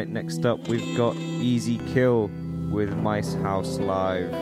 Right, next up we've got Easy Kill with Mice House Live.